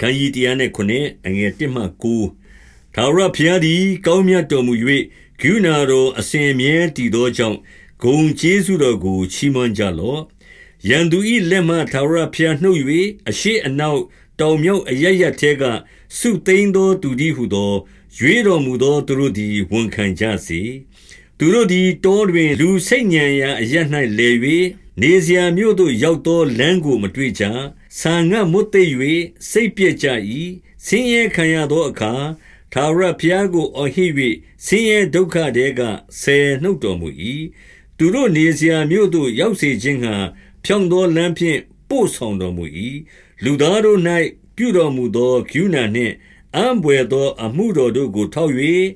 ခန်းကြီးတရားနဲ့ခုနှစ်အငယ်1မှ9ထာဝရဘုရားသည် ကောင်းမြတ်တော်မူ၍ဂုဏတော်အစဉ်မြဲတည်သောကြောင့်ဂုံကျေးဇူးတော်ကိုချီးမွမ်းကြလော့ရန်သူ၏လက်မှထာဝရဘုရားနှုတ်၍အရှိအနောက်တောင်မြောက်အရရထဲကစုသိမ်းသောသူသည်ဟုသောရွေးတော်မူသောသူတို့သည်ဝန်ခံကြစေသူတို့သည်တောတွင်လူစိတ်ညံရာအရ၌လဲ၍နေစရာမြို့သို့ရောက်သောလမ်းကိုမတွေ့ကြ ဆာငတ်မွတ်သိပ်၍စိတ်ပြည့်ကြ၏ဆင်းရဲခံရသောအခါထာဝရဘုရားကိုအော်ဟစ်၍ဆင်းရဲဒုက္ခတဲကဆယ်နှုတ်တော်မူ၏သူတို့နေစရာမြို့သို့ရောက်စေခြင်းဟံဖြောင့်သောလမ်းဖြင့်ပို့ဆောင်တော်မူ၏လူသားတို့၌ပြုတော်မူသောဂုဏနှင့်အံပွေသောအမှုတော်တို့ကိုထောက်၍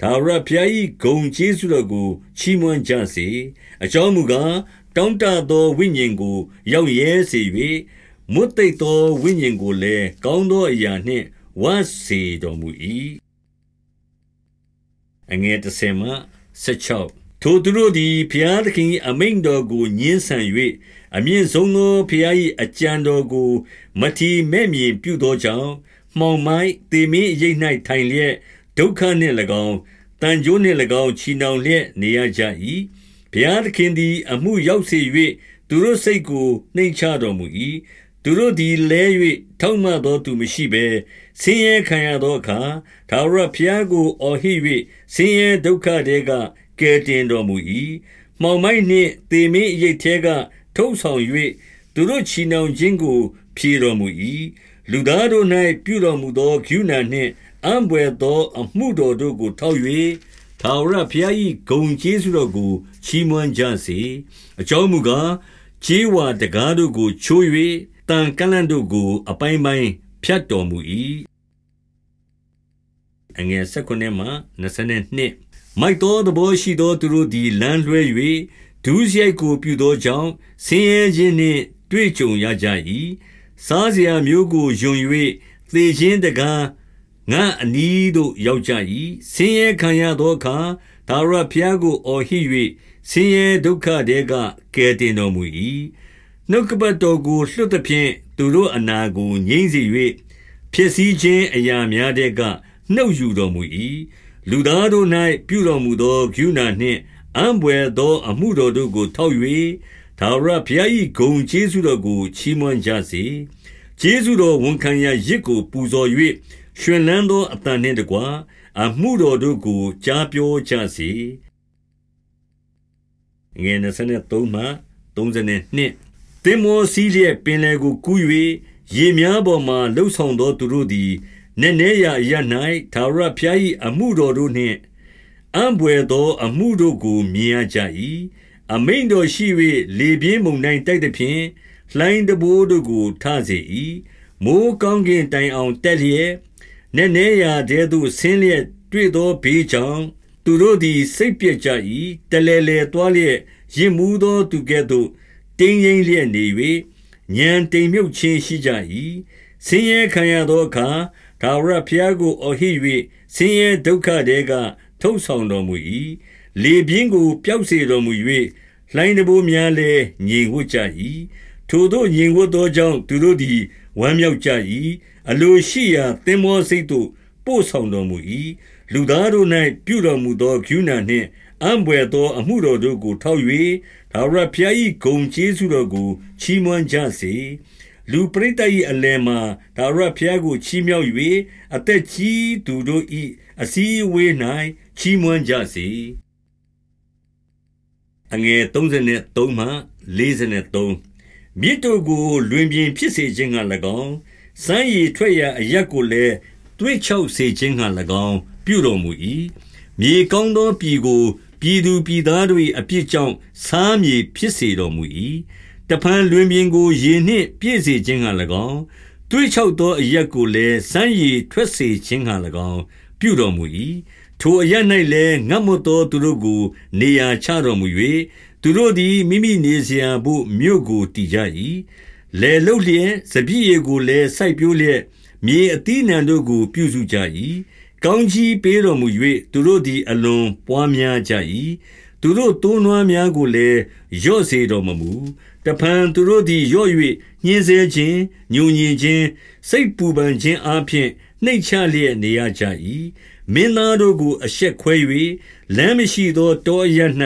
ဒါဝရဘုရား၏ဂုံကျေးဇူးတော်ကိုချီးမွမ်းကြစေအကြောင်းမူကားတောင်းတသောဝိညာဉ်ကို ရောက်ရဲစေ၍ မွတ်သိပ်သောဝိညာဉ်ကိုလည်းကောင်းသောအရာနှင့်ဝတ်စေတော်မူ၏အငယ်30မှ16ထိုသူတို့သည်ဘုရားသခင်အမိန့်တော်ကိုညှင်းဆန်၍အမြင့်ဆုံးသောဘုရား၏အကြံတော်ကိုမထီမဲ့မြင်ပြုသောကြောင့်မှောင်မိုက်တေမင်းအရိပ်၌ထိုင်လျက်ဒုက္ခနှင့်၎င်းတန်ကြိုးနှင့်၎င်းချီနှောင်လျက်နေရကြ၏ဘုရားသခင်သည် အမှုရောက်စေ၍သူတို့စိတ်ကိုနှိမ်ချတော်မူ၏ သူတို့သည်လဲ၍ထောက်မှသောသူမရှိဘဲဆင်းရဲခံရသောအခါသာရဘုရားကိုအော်ဟစ်၍ဆင်းရဲဒုက္ခတွေကကယ်တင်တော်မူ၏မှောင်မိုက်နှင့်တေမင်းအရိပ်ထဲကထုတ်ဆောင်၍သူတို့ချီနှောင်ခြင်းကိုဖြေတော်မူ၏လူသားတို့၌ပြုတော်မူသောဂုဏနှင့်အံပွေသောအမှုတော်တို့ကိုထောက်၍ထာဝရဘုရား၏ဂုံကျေးဇူးတော်ကိုချီးမွမ်းကြစေအကြောင်းမူကားခြေဝါတကားတို့ကိုချိုး၍ တန်ကလန့်တို့ကို အပိုင်းပိုင်းဖြတ်တော်မူ၏အငယ်16မှ22မိုက်သောသဘောရှိသောသူတို့သည်လမ်းလွှဲ၍ဒုစရိုက်ကိုပြုသောကြောင့်ဆင်းရဲခြင်းနှင့်တွေ့ကြုံရကြ၏စားစရာမျိုးကိုယွန်၍သေခြင်းတကားငါအနီးသို့ရောက်ကြ၏ဆင်းရဲခံရသောအခါသာရဖျားကိုအော်ဟစ်၍ဆင်းရဲဒုက္ခတဲကကယ်တင်တော်မူ၏ နှုတ်ကပတ်တော်ကိုလွှတ်သဖြင့်သူတို့အနာကိုငြိမ့်စေ၍ဖြစ်စည်းခြင်းအရာများတဲ့ကနှုတ်ယူတော်မူ၏လူသားတို့၌ပြုတော်မူသောဂုဏနှင့်အံပွေသောအမှုတော်တို့ကိုထောက်၍သာရဘုရား၏ဂုံကျေးဇူးတော်ကိုချီးမွမ်းကြစေကျေးဇူးတော်ဝန်ခံရာရစ်ကိုပူဇော်၍ရှင်လန်းသောအတန်နှင့်တကွာအမှုတော်တို့ကိုကြားပြောကြစေငယ်23မှ32 တင်မောစီးလျက်ပင်လေကိုကူး၍ရေများပေါ်မှလှုပ်ဆောင်သောသူတို့သည်နည်းနည်းရာရ၌သာရဖျား၏အမှုတော်တို့နှင့်အံပွေသောအမှုတို့ကိုမြင်ရကြ၏အမိန်တော်ရှိ၍လေပြင်းမုန်တိုင်းတိုက်သဖြင့်လှိုင်းတဘိုးတို့ကိုထစေ၏မိုးကောင်းကင်တိုင်အောင်တက်လျက်နည်းနည်းရာတဲသို့ဆင်းလျက်တွေ့သောဘေးကြောင့်သူတို့သည်စိတ်ပြည့်ကြ၏တလဲလဲသွားလျက်ရင်မူသောသူကဲ့သို့ တင်းရင်လျက်နေ၍ညံတိမ်မြုပ်ခြင်းရှိကြ၏ဆင်းရဲခံရသောအခါဒါဝရဖျားကိုအော်ဟစ်၍ဆင်းရဲဒုက္ခတဲကထုတ်ဆောင်တော်မူ၏လေပြင်းကိုပျောက်စေတော်မူ၍လှိုင်းတဘိုးများလည်းငြိမ်ဝှက်ကြ၏ထိုသို့ငြိမ်ဝှက်သောကြောင့်သူတို့သည်ဝမ်းမြောက်ကြ၏အလိုရှိရာသင်္ဘောစိတ်သို့ပို့ဆောင်တော်မူ၏လူသားတို့၌ပြုတော်မူသောဂုဏနှင့် အံပွေသောအမှုတော်တို့ကို ထောက်၍ဒါဝရဖျား၏ဂုံကျေးဇူးတော်ကို ချီးမွမ်းကြစေ လူပရိသတ်၏အလယ်မှာဒါဝရဖျားကို ချီးမြှောက်၍အသက်ကြီးသူတို့၏အစည်းအဝေး၌ချီးမွမ်းကြစေအငယ်33မှ43မြစ်တို့ကို လွင်ပြင်ဖြစ်စေခြင်းက၎င်း စမ်းရည်ထွက်ရာအရက်ကိုလည်းတွေးချောက်စေခြင်းဟံ၎င်း ပြုတော်မူ၏မြေကောင်းသောပြည်ကို ပြည်သူပြည်သားတို့၏အပြစ်ကြောင့်စားမြေဖြစ်စေတော်မူ၏တဖန်လွင်ပြင်ကိုရေနှင့်ပြည့်စေခြင်းဟံ၎င်းတွေးချောက်သောအရက်ကိုလည်းစမ်းရည်ထွက်စေခြင်းဟံ၎င်းပြုတော်မူ၏ထိုအရ၌လည်းငတ်မွတ်သောသူတို့ကို နေရာချတော်မူ၍သူတို့သည်မိမိနေစရာဘို့မြို့ကိုတည်ကြ၏လေလုတ်လျက်စပြည့်ရကိုလည်းစိုက်ပျိုးလျက်မြေအသီးနှံတို့ကိုပြုစုကြ၏ ကောင်းကြီးပေးတော်မူ၍သူတို့သည်အလွန်ပွားများကြ၏သူတို့တိုးနွားများကိုလည်းရော့စေတော်မမူတတဖန်သူတို့သည်ရော့၍ညှင်းဆဲခြင်းညုံညင်ခြင်းစိတ်ပူပန်ခြင်းအပြင်နှိတ်ချလျက်နေရကြ၏မင်းသားတို့ကိုအရှက်ခွဲ၍လမ်းမရှိသောတောရ၌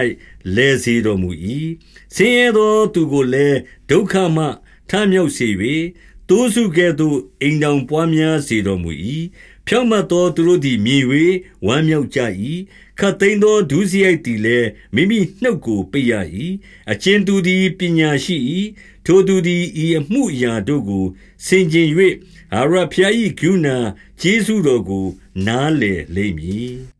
လဲစေတော်မူ၏ဆင်းရဲသောသူကိုလည်းဒုက္ခမှထမြောက်စေ၍တိုးစုကဲ့သို့အိမ်တောင်ပွားများစေတော်မူ၏ ဖြောင့်မတ်သောသူတို့သည် မြင်၍ဝမ်းမြောက်ကြ၏ခတ်သိမ်းသော ဒုစရိုက်သည်လည်း မိမိနှုတ်ကို ပိတ်ရ၏အချင်းသူသည် ပညာရှိ၏ထိုသူသည် ဤအမှုအရာတို့ကို ဆင်ခြင်၍အာရဖျား၏ဂုဏကျေးဇူးတော်ကို နားလေလိမ့်မည်